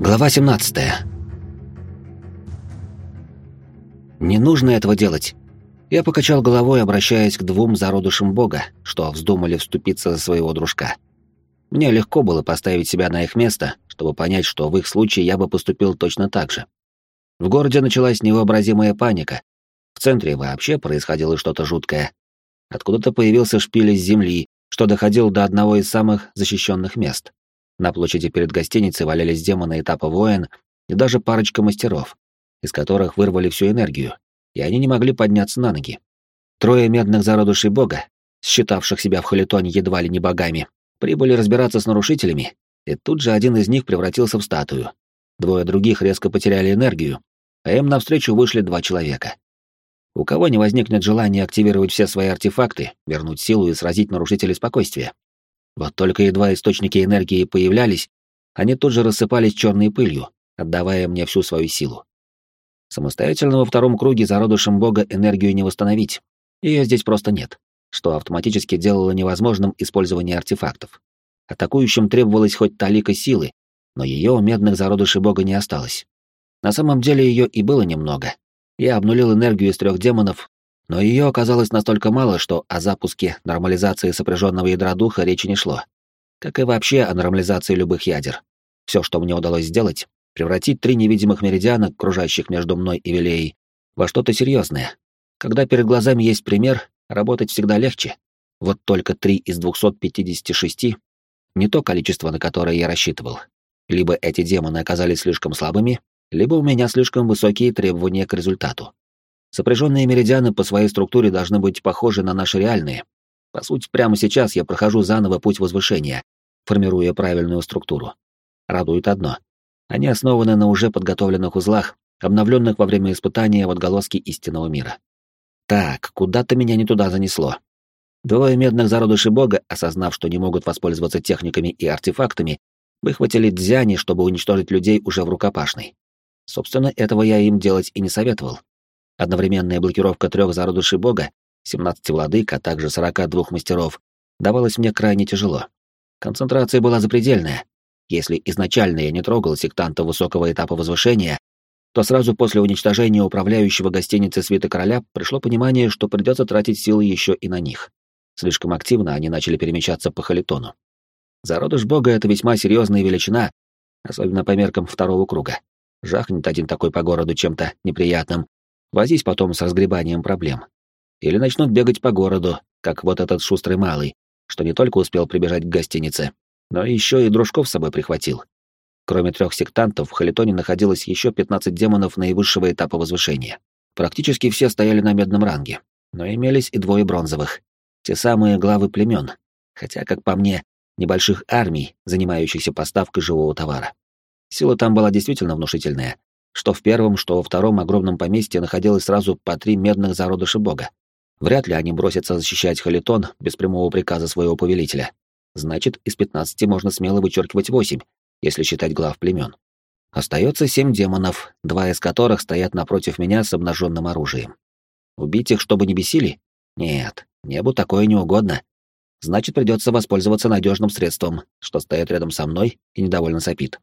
Глава 17. Не нужно этого делать. Я покачал головой, обращаясь к двум зародышам бога, что вздумали вступиться за своего дружка. Мне легко было поставить себя на их место, чтобы понять, что в их случае я бы поступил точно так же. В городе началась невообразимая паника. В центре вообще происходило что-то жуткое. Откуда-то появился шпиль из земли, что доходил до одного из самых защищенных мест. На площади перед гостиницей валялись демоны этапа воин и даже парочка мастеров, из которых вырвали всю энергию, и они не могли подняться на ноги. Трое медных зародышей бога, считавших себя в халитоне едва ли не богами, прибыли разбираться с нарушителями, и тут же один из них превратился в статую. Двое других резко потеряли энергию, а им навстречу вышли два человека. У кого не возникнет желания активировать все свои артефакты, вернуть силу и сразить нарушителей спокойствия? Вот только едва источники энергии появлялись, они тут же рассыпались черной пылью, отдавая мне всю свою силу. Самостоятельно во втором круге зародышем бога энергию не восстановить. Ее здесь просто нет, что автоматически делало невозможным использование артефактов. Атакующим требовалось хоть талика силы, но ее у медных зародышей бога не осталось. На самом деле ее и было немного. Я обнулил энергию из трех демонов, но ее оказалось настолько мало, что о запуске нормализации сопряженного ядра духа речи не шло. Как и вообще о нормализации любых ядер. Все, что мне удалось сделать, превратить три невидимых меридиана, кружащих между мной и Вилеей, во что-то серьезное. Когда перед глазами есть пример, работать всегда легче. Вот только три из 256 — не то количество, на которое я рассчитывал. Либо эти демоны оказались слишком слабыми, либо у меня слишком высокие требования к результату. Сопряженные меридианы по своей структуре должны быть похожи на наши реальные. По сути, прямо сейчас я прохожу заново путь возвышения, формируя правильную структуру. Радует одно. Они основаны на уже подготовленных узлах, обновленных во время испытания в отголоске истинного мира. Так, куда-то меня не туда занесло. Двое медных зародышей бога, осознав, что не могут воспользоваться техниками и артефактами, выхватили дзяни, чтобы уничтожить людей уже в рукопашной. Собственно, этого я им делать и не советовал. Одновременная блокировка трех зародышей бога, 17 владык, а также 42 мастеров, давалась мне крайне тяжело. Концентрация была запредельная. Если изначально я не трогал сектанта высокого этапа возвышения, то сразу после уничтожения управляющего гостиницы Свита Короля пришло понимание, что придется тратить силы еще и на них. Слишком активно они начали перемещаться по Халитону. Зародыш бога — это весьма серьезная величина, особенно по меркам второго круга. Жахнет один такой по городу чем-то неприятным, Возись потом с разгребанием проблем. Или начнут бегать по городу, как вот этот шустрый малый, что не только успел прибежать к гостинице, но еще и дружков с собой прихватил. Кроме трех сектантов, в Халитоне находилось еще 15 демонов наивысшего этапа возвышения. Практически все стояли на медном ранге, но имелись и двое бронзовых. Те самые главы племен, хотя, как по мне, небольших армий, занимающихся поставкой живого товара. Сила там была действительно внушительная, что в первом, что во втором огромном поместье находилось сразу по три медных зародыша бога. Вряд ли они бросятся защищать Халитон без прямого приказа своего повелителя. Значит, из пятнадцати можно смело вычеркивать восемь, если считать глав племен. Остается семь демонов, два из которых стоят напротив меня с обнаженным оружием. Убить их, чтобы не бесили? Нет, небу такое не угодно. Значит, придется воспользоваться надежным средством, что стоит рядом со мной и недовольно сопит.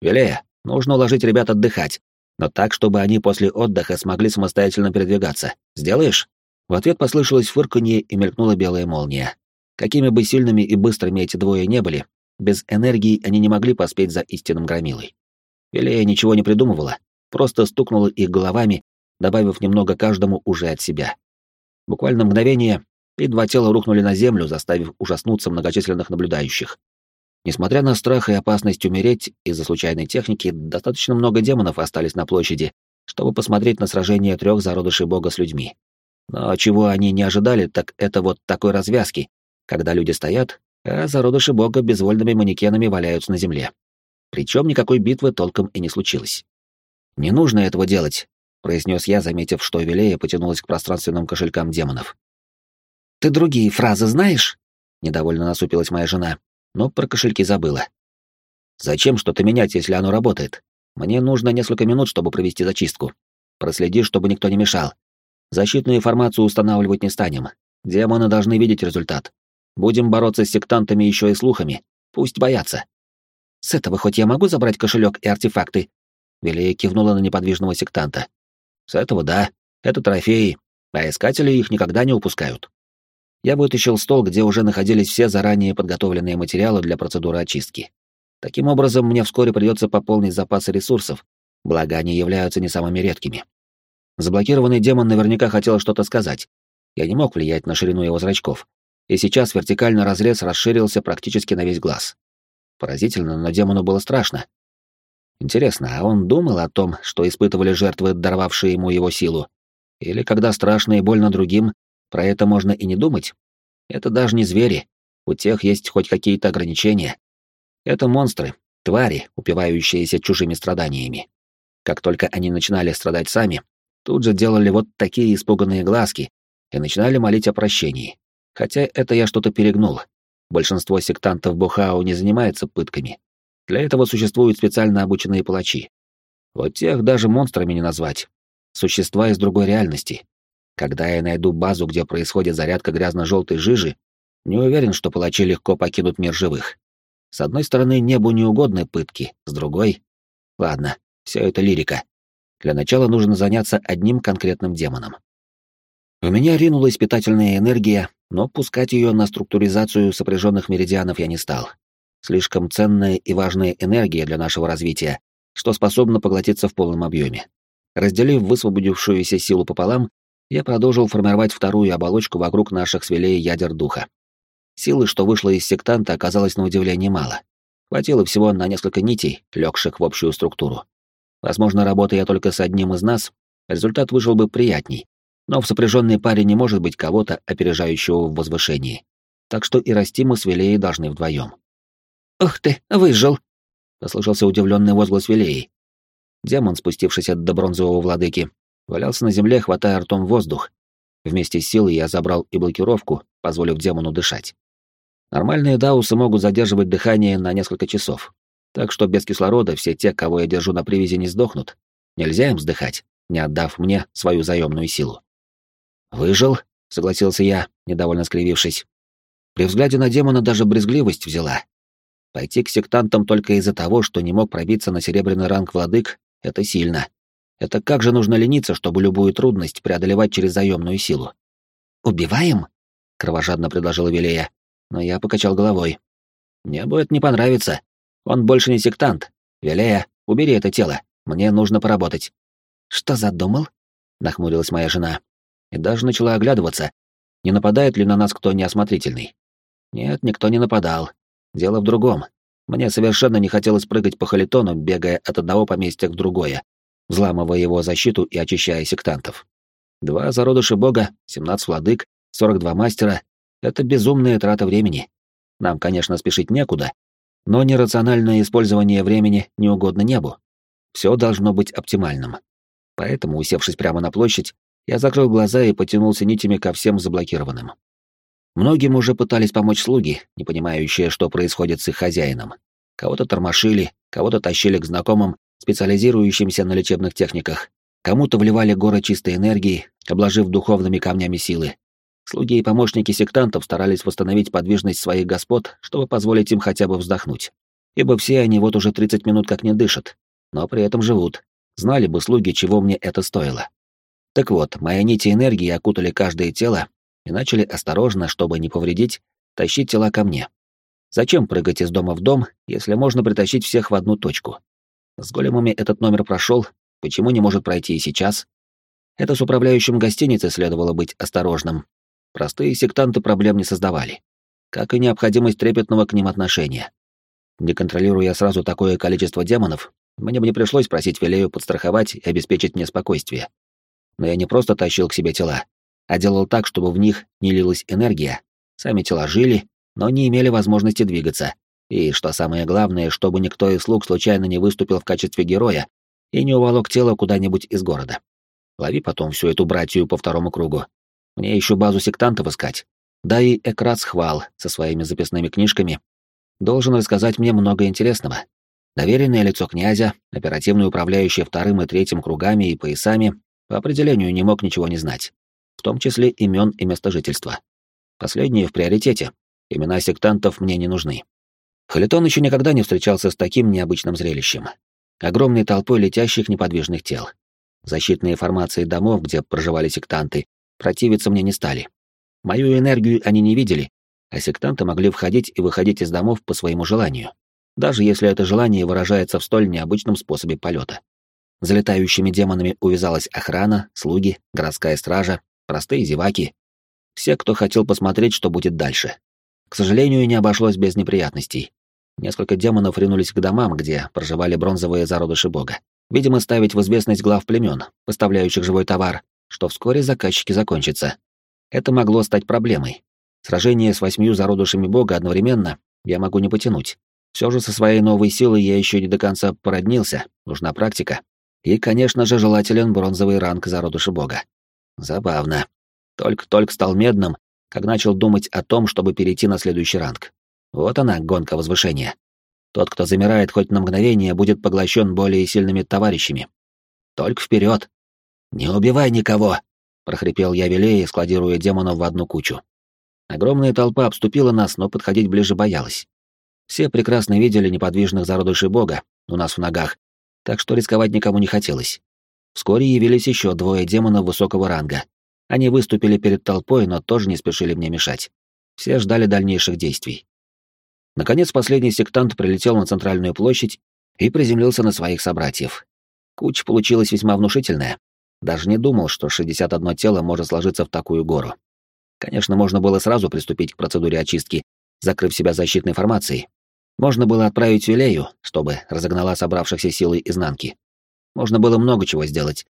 Велея, Нужно уложить ребят отдыхать, но так, чтобы они после отдыха смогли самостоятельно передвигаться. Сделаешь?» В ответ послышалось фырканье и мелькнула белая молния. Какими бы сильными и быстрыми эти двое не были, без энергии они не могли поспеть за истинным громилой. Велея ничего не придумывала, просто стукнула их головами, добавив немного каждому уже от себя. Буквально мгновение, и два тела рухнули на землю, заставив ужаснуться многочисленных наблюдающих. Несмотря на страх и опасность умереть из-за случайной техники, достаточно много демонов остались на площади, чтобы посмотреть на сражение трех зародышей бога с людьми. Но чего они не ожидали, так это вот такой развязки, когда люди стоят, а зародыши бога безвольными манекенами валяются на земле. Причем никакой битвы толком и не случилось. «Не нужно этого делать», — произнес я, заметив, что Вилея потянулась к пространственным кошелькам демонов. «Ты другие фразы знаешь?» — недовольно насупилась моя жена но про кошельки забыла. «Зачем что-то менять, если оно работает? Мне нужно несколько минут, чтобы провести зачистку. Проследи, чтобы никто не мешал. Защитную информацию устанавливать не станем. Демоны должны видеть результат. Будем бороться с сектантами еще и слухами. Пусть боятся». С этого хоть я могу забрать кошелек и артефакты?» Велея кивнула на неподвижного сектанта. «С этого да. Это трофеи, а искатели их никогда не упускают». Я вытащил стол, где уже находились все заранее подготовленные материалы для процедуры очистки. Таким образом, мне вскоре придется пополнить запасы ресурсов, благо они являются не самыми редкими. Заблокированный демон наверняка хотел что-то сказать. Я не мог влиять на ширину его зрачков, и сейчас вертикальный разрез расширился практически на весь глаз. Поразительно, но демону было страшно. Интересно, а он думал о том, что испытывали жертвы, даровавшие ему его силу? Или когда страшно и больно другим, про это можно и не думать? Это даже не звери, у тех есть хоть какие-то ограничения. Это монстры, твари, упивающиеся чужими страданиями. Как только они начинали страдать сами, тут же делали вот такие испуганные глазки и начинали молить о прощении. Хотя это я что-то перегнул. Большинство сектантов Бухау не занимается пытками. Для этого существуют специально обученные палачи. Вот тех даже монстрами не назвать. Существа из другой реальности. Когда я найду базу, где происходит зарядка грязно-желтой жижи, не уверен, что палачи легко покинут мир живых. С одной стороны, небу не угодны пытки, с другой... Ладно, все это лирика. Для начала нужно заняться одним конкретным демоном. В меня ринулась питательная энергия, но пускать ее на структуризацию сопряженных меридианов я не стал. Слишком ценная и важная энергия для нашего развития, что способна поглотиться в полном объеме. Разделив высвободившуюся силу пополам, я продолжил формировать вторую оболочку вокруг наших свелей ядер духа. Силы, что вышло из сектанта, оказалось на удивление мало. Хватило всего на несколько нитей, легших в общую структуру. Возможно, работая только с одним из нас, результат вышел бы приятней, но в сопряженной паре не может быть кого-то, опережающего в возвышении. Так что и расти мы с Вилеей должны вдвоем. «Ух ты, выжил!» — послышался удивленный возглас Вилеи. Демон, спустившись от до бронзового владыки, валялся на земле, хватая ртом воздух. Вместе с силой я забрал и блокировку, позволив демону дышать. Нормальные даусы могут задерживать дыхание на несколько часов, так что без кислорода все те, кого я держу на привязи, не сдохнут. Нельзя им вздыхать, не отдав мне свою заемную силу. «Выжил», — согласился я, недовольно скривившись. При взгляде на демона даже брезгливость взяла. Пойти к сектантам только из-за того, что не мог пробиться на серебряный ранг владык, это сильно. Это как же нужно лениться, чтобы любую трудность преодолевать через заемную силу? «Убиваем?» — кровожадно предложила Вилея, но я покачал головой. «Мне будет не понравиться. Он больше не сектант. Вилея, убери это тело. Мне нужно поработать». «Что задумал?» — нахмурилась моя жена. И даже начала оглядываться, не нападает ли на нас кто неосмотрительный. Нет, никто не нападал. Дело в другом. Мне совершенно не хотелось прыгать по халитону, бегая от одного поместья к другое, взламывая его защиту и очищая сектантов. Два зародыша бога, 17 владык, 42 мастера — это безумная трата времени. Нам, конечно, спешить некуда, но нерациональное использование времени не угодно небу. Все должно быть оптимальным. Поэтому, усевшись прямо на площадь, я закрыл глаза и потянулся нитями ко всем заблокированным. Многим уже пытались помочь слуги, не понимающие, что происходит с их хозяином. Кого-то тормошили, кого-то тащили к знакомым, специализирующимся на лечебных техниках, кому-то вливали горы чистой энергии, обложив духовными камнями силы. Слуги и помощники сектантов старались восстановить подвижность своих господ, чтобы позволить им хотя бы вздохнуть. Ибо все они вот уже 30 минут как не дышат, но при этом живут. Знали бы слуги, чего мне это стоило. Так вот, мои нити энергии окутали каждое тело и начали осторожно, чтобы не повредить, тащить тела ко мне. Зачем прыгать из дома в дом, если можно притащить всех в одну точку? С големами этот номер прошел, почему не может пройти и сейчас? Это с управляющим гостиницы следовало быть осторожным. Простые сектанты проблем не создавали. Как и необходимость трепетного к ним отношения. Не контролируя сразу такое количество демонов, мне бы не пришлось просить Вилею подстраховать и обеспечить мне спокойствие. Но я не просто тащил к себе тела, а делал так, чтобы в них не лилась энергия. Сами тела жили, но не имели возможности двигаться, и, что самое главное, чтобы никто из слуг случайно не выступил в качестве героя и не уволок тело куда-нибудь из города. Лови потом всю эту братью по второму кругу. Мне еще базу сектантов искать. Да и Экрат Схвал со своими записными книжками должен рассказать мне много интересного. Доверенное лицо князя, оперативный управляющий вторым и третьим кругами и поясами, по определению не мог ничего не знать, в том числе имен и места жительства. Последние в приоритете. Имена сектантов мне не нужны. Халитон еще никогда не встречался с таким необычным зрелищем. Огромной толпой летящих неподвижных тел. Защитные формации домов, где проживали сектанты, противиться мне не стали. Мою энергию они не видели, а сектанты могли входить и выходить из домов по своему желанию, даже если это желание выражается в столь необычном способе полета. За летающими демонами увязалась охрана, слуги, городская стража, простые зеваки. Все, кто хотел посмотреть, что будет дальше. К сожалению, не обошлось без неприятностей. Несколько демонов ринулись к домам, где проживали бронзовые зародыши бога. Видимо, ставить в известность глав племен, поставляющих живой товар, что вскоре заказчики закончатся. Это могло стать проблемой. Сражение с восьмью зародышами бога одновременно я могу не потянуть. Все же со своей новой силой я еще не до конца породнился, нужна практика. И, конечно же, желателен бронзовый ранг зародыша бога. Забавно. Только-только стал медным, как начал думать о том, чтобы перейти на следующий ранг. Вот она, гонка возвышения. Тот, кто замирает хоть на мгновение, будет поглощен более сильными товарищами. Только вперед! Не убивай никого! прохрипел я велее, складируя демонов в одну кучу. Огромная толпа обступила нас, но подходить ближе боялась. Все прекрасно видели неподвижных зародышей бога у нас в ногах, так что рисковать никому не хотелось. Вскоре явились еще двое демонов высокого ранга. Они выступили перед толпой, но тоже не спешили мне мешать. Все ждали дальнейших действий. Наконец, последний сектант прилетел на центральную площадь и приземлился на своих собратьев. Куча получилась весьма внушительная. Даже не думал, что 61 тело может сложиться в такую гору. Конечно, можно было сразу приступить к процедуре очистки, закрыв себя защитной формацией. Можно было отправить Вилею, чтобы разогнала собравшихся силой изнанки. Можно было много чего сделать.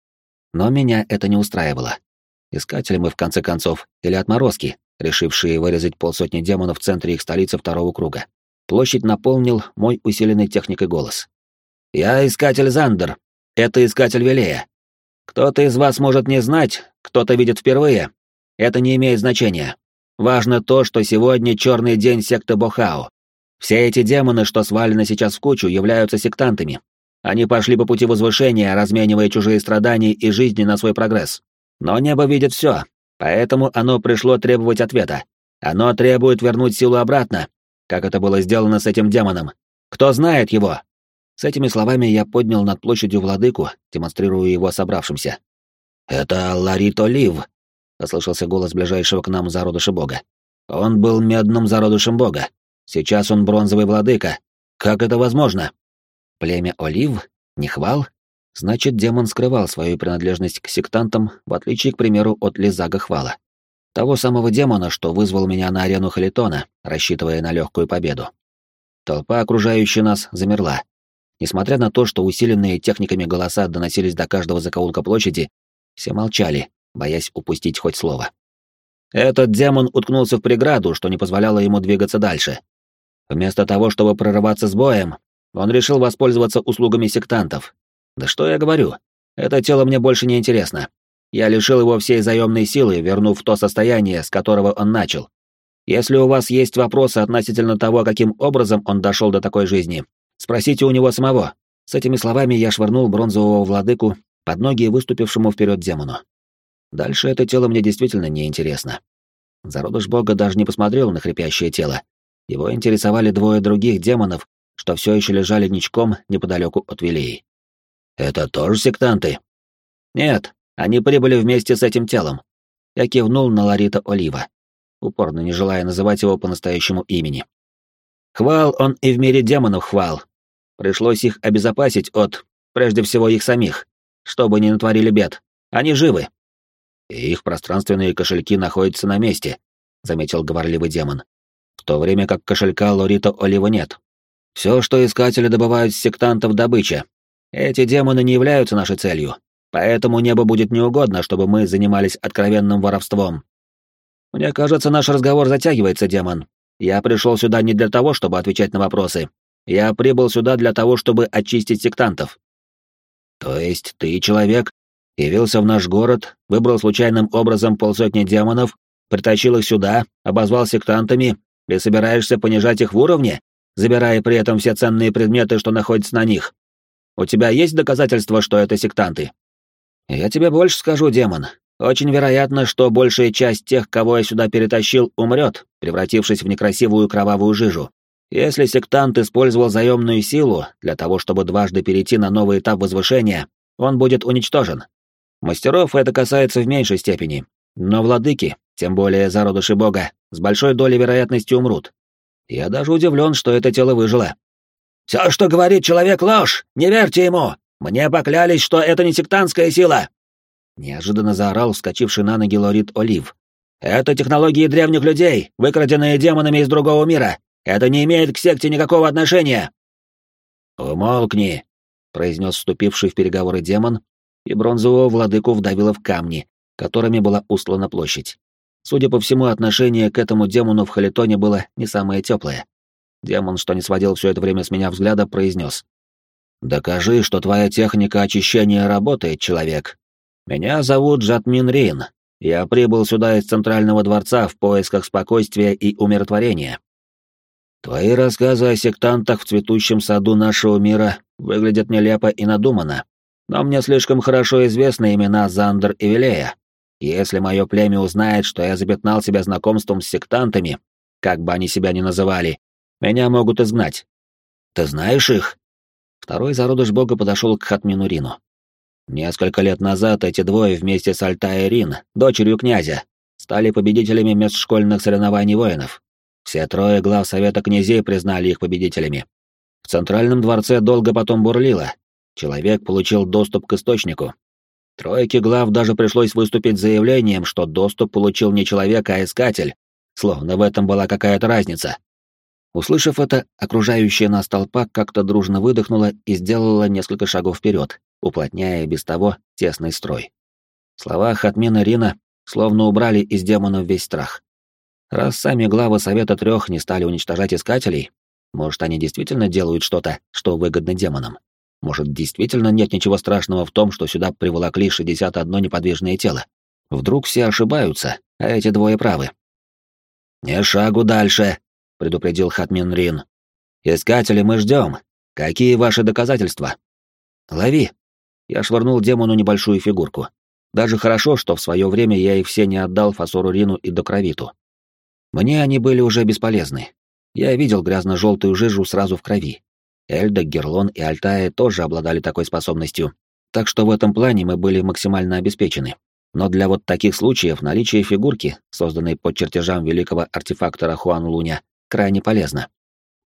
Но меня это не устраивало. Искатели мы, в конце концов, или отморозки, решившие вырезать полсотни демонов в центре их столицы второго круга. Площадь наполнил мой усиленный техникой голос. «Я искатель Зандер. Это искатель Вилея. Кто-то из вас может не знать, кто-то видит впервые. Это не имеет значения. Важно то, что сегодня черный день секты Бохао. Все эти демоны, что свалены сейчас в кучу, являются сектантами. Они пошли по пути возвышения, разменивая чужие страдания и жизни на свой прогресс. Но небо видит все, поэтому оно пришло требовать ответа. Оно требует вернуть силу обратно, как это было сделано с этим демоном. Кто знает его? С этими словами я поднял над площадью владыку, демонстрируя его собравшимся. «Это Ларито Лив», — послышался голос ближайшего к нам зародыша бога. «Он был медным зародышем бога. Сейчас он бронзовый владыка. Как это возможно?» «Племя Олив? Нехвал?» Значит, демон скрывал свою принадлежность к сектантам, в отличие, к примеру, от Лизага Хвала. Того самого демона, что вызвал меня на арену Халитона, рассчитывая на легкую победу. Толпа, окружающая нас, замерла. Несмотря на то, что усиленные техниками голоса доносились до каждого закоулка площади, все молчали, боясь упустить хоть слово. Этот демон уткнулся в преграду, что не позволяло ему двигаться дальше. Вместо того, чтобы прорываться с боем, он решил воспользоваться услугами сектантов. Да что я говорю? Это тело мне больше не интересно. Я лишил его всей заемной силы, вернув то состояние, с которого он начал. Если у вас есть вопросы относительно того, каким образом он дошел до такой жизни, Спросите у него самого. С этими словами я швырнул бронзового владыку под ноги выступившему вперед демону. Дальше это тело мне действительно не интересно. Зародыш бога даже не посмотрел на хрипящее тело. Его интересовали двое других демонов, что все еще лежали ничком неподалеку от Вилеи. «Это тоже сектанты?» «Нет, они прибыли вместе с этим телом». Я кивнул на Ларита Олива, упорно не желая называть его по настоящему имени. Хвал он и в мире демонов хвал. Пришлось их обезопасить от, прежде всего, их самих, чтобы не натворили бед. Они живы. И их пространственные кошельки находятся на месте, заметил говорливый демон. В то время как кошелька Лорита Олива нет. Все, что искатели добывают с сектантов добыча. Эти демоны не являются нашей целью, поэтому небо будет неугодно, чтобы мы занимались откровенным воровством. Мне кажется, наш разговор затягивается, демон. Я пришел сюда не для того, чтобы отвечать на вопросы. Я прибыл сюда для того, чтобы очистить сектантов. То есть ты, человек, явился в наш город, выбрал случайным образом полсотни демонов, притащил их сюда, обозвал сектантами и собираешься понижать их в уровне, забирая при этом все ценные предметы, что находятся на них. У тебя есть доказательства, что это сектанты? Я тебе больше скажу, демон. Очень вероятно, что большая часть тех, кого я сюда перетащил, умрет, превратившись в некрасивую кровавую жижу. Если сектант использовал заемную силу для того, чтобы дважды перейти на новый этап возвышения, он будет уничтожен. Мастеров это касается в меньшей степени, но владыки, тем более зародыши бога, с большой долей вероятности умрут. Я даже удивлен, что это тело выжило. «Все, что говорит человек, ложь! Не верьте ему! Мне поклялись, что это не сектантская сила!» Неожиданно заорал вскочивший на ноги Лорит Олив. «Это технологии древних людей, выкраденные демонами из другого мира. Это не имеет к секте никакого отношения!» «Умолкни!» — произнес вступивший в переговоры демон, и бронзового владыку вдавило в камни, которыми была устлана площадь. Судя по всему, отношение к этому демону в Халитоне было не самое теплое. Демон, что не сводил все это время с меня взгляда, произнес. «Докажи, что твоя техника очищения работает, человек. Меня зовут Джатмин Рин. Я прибыл сюда из Центрального дворца в поисках спокойствия и умиротворения. Твои рассказы о сектантах в цветущем саду нашего мира выглядят нелепо и надуманно, но мне слишком хорошо известны имена Зандер и Вилея. Если мое племя узнает, что я запятнал себя знакомством с сектантами, как бы они себя ни называли, меня могут изгнать. Ты знаешь их?» Второй зародыш бога подошел к Хатмину Рину. Несколько лет назад эти двое вместе с Альтаей Рин, дочерью князя, стали победителями межшкольных соревнований воинов. Все трое глав Совета князей признали их победителями. В Центральном дворце долго потом бурлило, человек получил доступ к источнику. Тройке глав даже пришлось выступить заявлением, что доступ получил не человек, а искатель, словно в этом была какая-то разница. Услышав это, окружающая нас толпа как-то дружно выдохнула и сделала несколько шагов вперед, уплотняя без того тесный строй. Слова Хатмина Рина словно убрали из демонов весь страх. Раз сами главы Совета Трех не стали уничтожать искателей, может, они действительно делают что-то, что выгодно демонам. Может, действительно нет ничего страшного в том, что сюда приволокли 61 неподвижное тело? Вдруг все ошибаются, а эти двое правы? «Не шагу дальше», — предупредил Хатмин Рин. «Искатели мы ждем. Какие ваши доказательства?» «Лови». Я швырнул демону небольшую фигурку. Даже хорошо, что в свое время я их все не отдал Фасору Рину и Докровиту. Мне они были уже бесполезны. Я видел грязно-желтую жижу сразу в крови, Эльда, Герлон и Альтая тоже обладали такой способностью, так что в этом плане мы были максимально обеспечены. Но для вот таких случаев наличие фигурки, созданной по чертежам великого артефактора Хуан Луня, крайне полезно.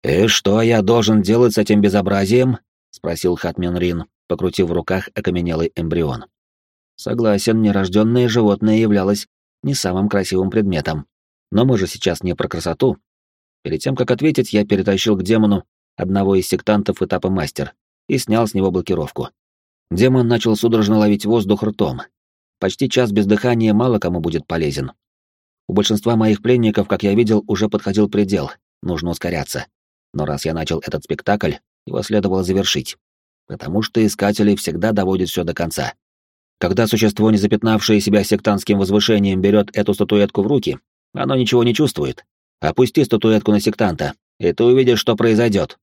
«И что я должен делать с этим безобразием?» — спросил Хатмен Рин, покрутив в руках окаменелый эмбрион. Согласен, нерожденное животное являлось не самым красивым предметом. Но мы же сейчас не про красоту. Перед тем, как ответить, я перетащил к демону одного из сектантов этапа мастер, и снял с него блокировку. Демон начал судорожно ловить воздух ртом. Почти час без дыхания мало кому будет полезен. У большинства моих пленников, как я видел, уже подходил предел, нужно ускоряться. Но раз я начал этот спектакль, его следовало завершить. Потому что искатели всегда доводят все до конца. Когда существо, не запятнавшее себя сектантским возвышением, берет эту статуэтку в руки, оно ничего не чувствует. Опусти статуэтку на сектанта, и ты увидишь, что произойдет.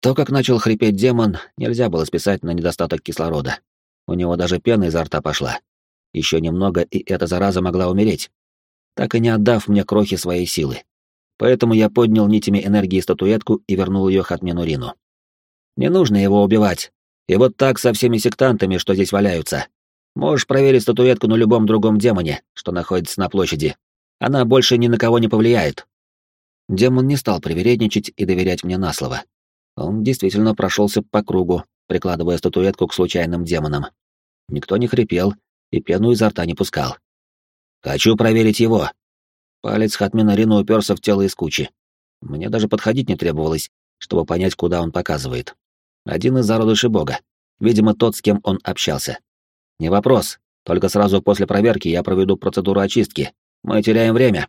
То, как начал хрипеть демон, нельзя было списать на недостаток кислорода. У него даже пена изо рта пошла. Еще немного, и эта зараза могла умереть, так и не отдав мне крохи своей силы. Поэтому я поднял нитями энергии статуэтку и вернул ее Хатмену Рину. Не нужно его убивать. И вот так со всеми сектантами, что здесь валяются. Можешь проверить статуэтку на любом другом демоне, что находится на площади. Она больше ни на кого не повлияет. Демон не стал привередничать и доверять мне на слово. Он действительно прошелся по кругу, прикладывая статуэтку к случайным демонам. Никто не хрипел и пену изо рта не пускал. «Хочу проверить его!» Палец Хатмина Рина уперся в тело из кучи. Мне даже подходить не требовалось, чтобы понять, куда он показывает. Один из зародышей бога. Видимо, тот, с кем он общался. Не вопрос, только сразу после проверки я проведу процедуру очистки. Мы теряем время.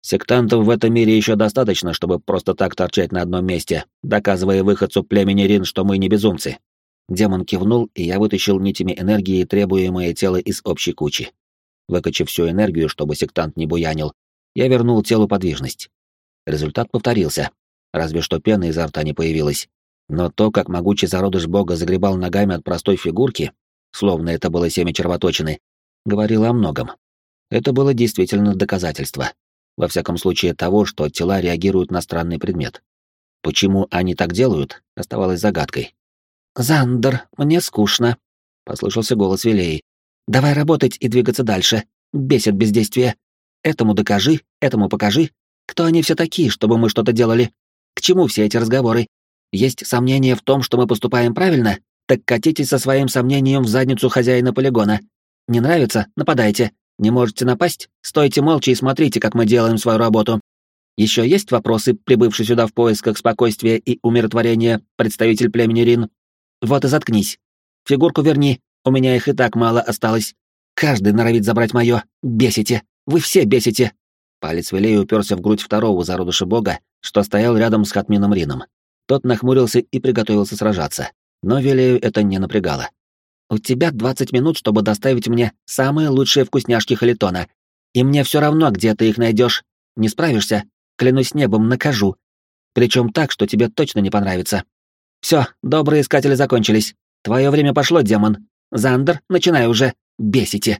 Сектантов в этом мире еще достаточно, чтобы просто так торчать на одном месте, доказывая выходцу племени Рин, что мы не безумцы. Демон кивнул, и я вытащил нитями энергии требуемое тело из общей кучи. Выкачив всю энергию, чтобы сектант не буянил, я вернул телу подвижность. Результат повторился, разве что пена изо рта не появилась. Но то, как могучий зародыш бога загребал ногами от простой фигурки, словно это было семя червоточины, говорило о многом. Это было действительно доказательство во всяком случае того, что тела реагируют на странный предмет. Почему они так делают, оставалось загадкой. «Зандер, мне скучно», — послышался голос Вилеи. «Давай работать и двигаться дальше. Бесит бездействие. Этому докажи, этому покажи. Кто они все такие, чтобы мы что-то делали? К чему все эти разговоры? Есть сомнения в том, что мы поступаем правильно? Так катитесь со своим сомнением в задницу хозяина полигона. Не нравится? Нападайте. Не можете напасть? Стойте молча и смотрите, как мы делаем свою работу. Еще есть вопросы, прибывший сюда в поисках спокойствия и умиротворения, представитель племени Рин? Вот и заткнись. Фигурку верни, у меня их и так мало осталось. Каждый норовит забрать мое. Бесите. Вы все бесите. Палец Вилей уперся в грудь второго зародыша бога, что стоял рядом с Хатмином Рином. Тот нахмурился и приготовился сражаться. Но Вилею это не напрягало. «У тебя двадцать минут, чтобы доставить мне самые лучшие вкусняшки Халитона. И мне все равно, где ты их найдешь. Не справишься, клянусь небом, накажу. Причем так, что тебе точно не понравится. Все, добрые искатели закончились. Твое время пошло, демон. Зандер, начинай уже. Бесите.